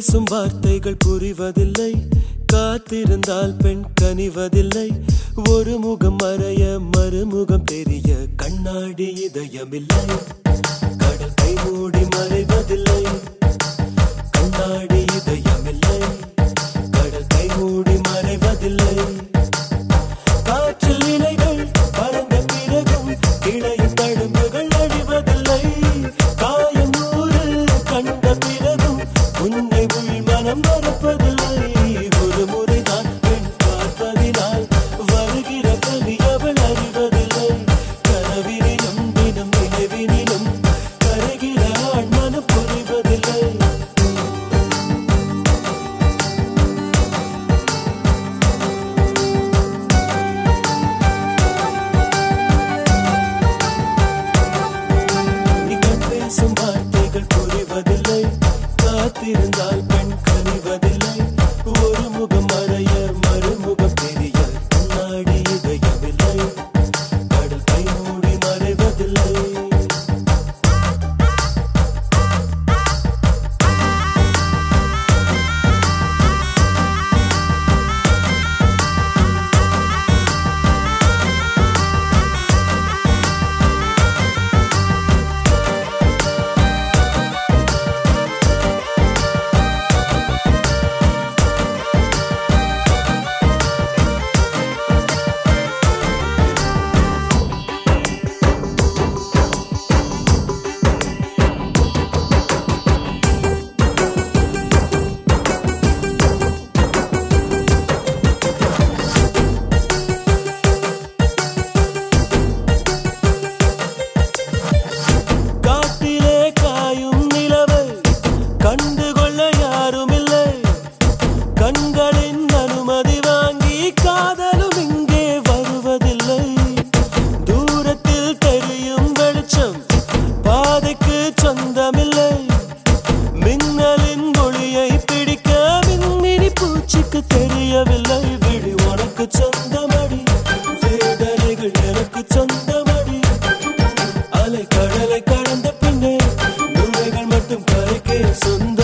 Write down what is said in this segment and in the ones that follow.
பேசும் வார்த்தைகள் புரிவதில்லை. காத்திருந்தால் பெண் கனிவதில்லை. ஒரு முகம் மறைய மறுமுகம் தெரிய கண்ணாடி இதயமில்லை. கடல் கை மூடி மறைவதில்லை. கடலை கடந்த பின்னே நுழைகள் மட்டும் கரைக்கே சொந்த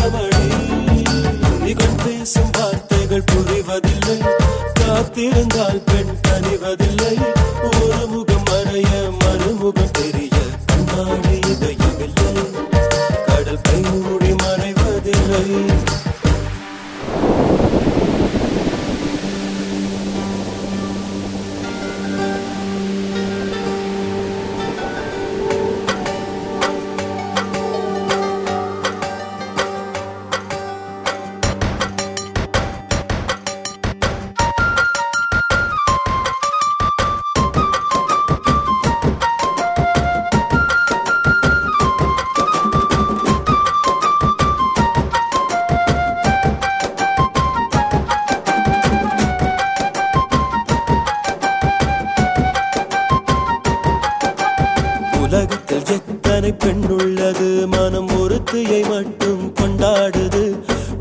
பெண்ணுள்ளது. மனம் ஒருத்தியை மட்டும் கொண்டாடுது.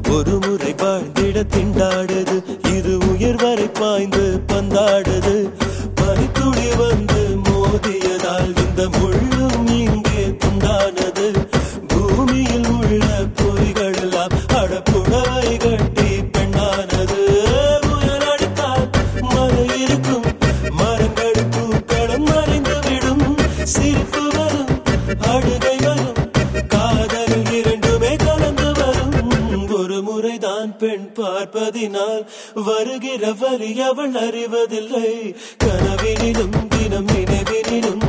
ஒரு முறை வாழ்ந்திட திண்டாடுது. இது உயிர் வரை பாய்ந்து பந்தாடுது. பனித்துளி வந்து மோதியதால் இந்த முள்ளும் இங்கே துண்டானது பூமியில் உள்ள பொறிகள் எல்லாம் அடப்புடவை கட்டி பெண்ணானது. புயல் அடித்தால் மரம் இருக்கும். மரங்கள் பூக்களும் மறைந்து விடும். சிரிப்பு பார்ப்பதினால் வருகிற வழி அவள் அறிவதில்லை. கனவினிலும் தினம் நினைவினிலும்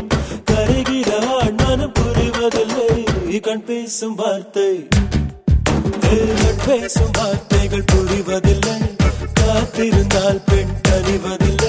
கரைகிற ஆண் மனம் புரிவதில்லை. கண் பேசும் வார்த்தை பேசும் வார்த்தைகள் புரிவதில்லை. காத்திருந்தால் பெண் அறிவதில்லை.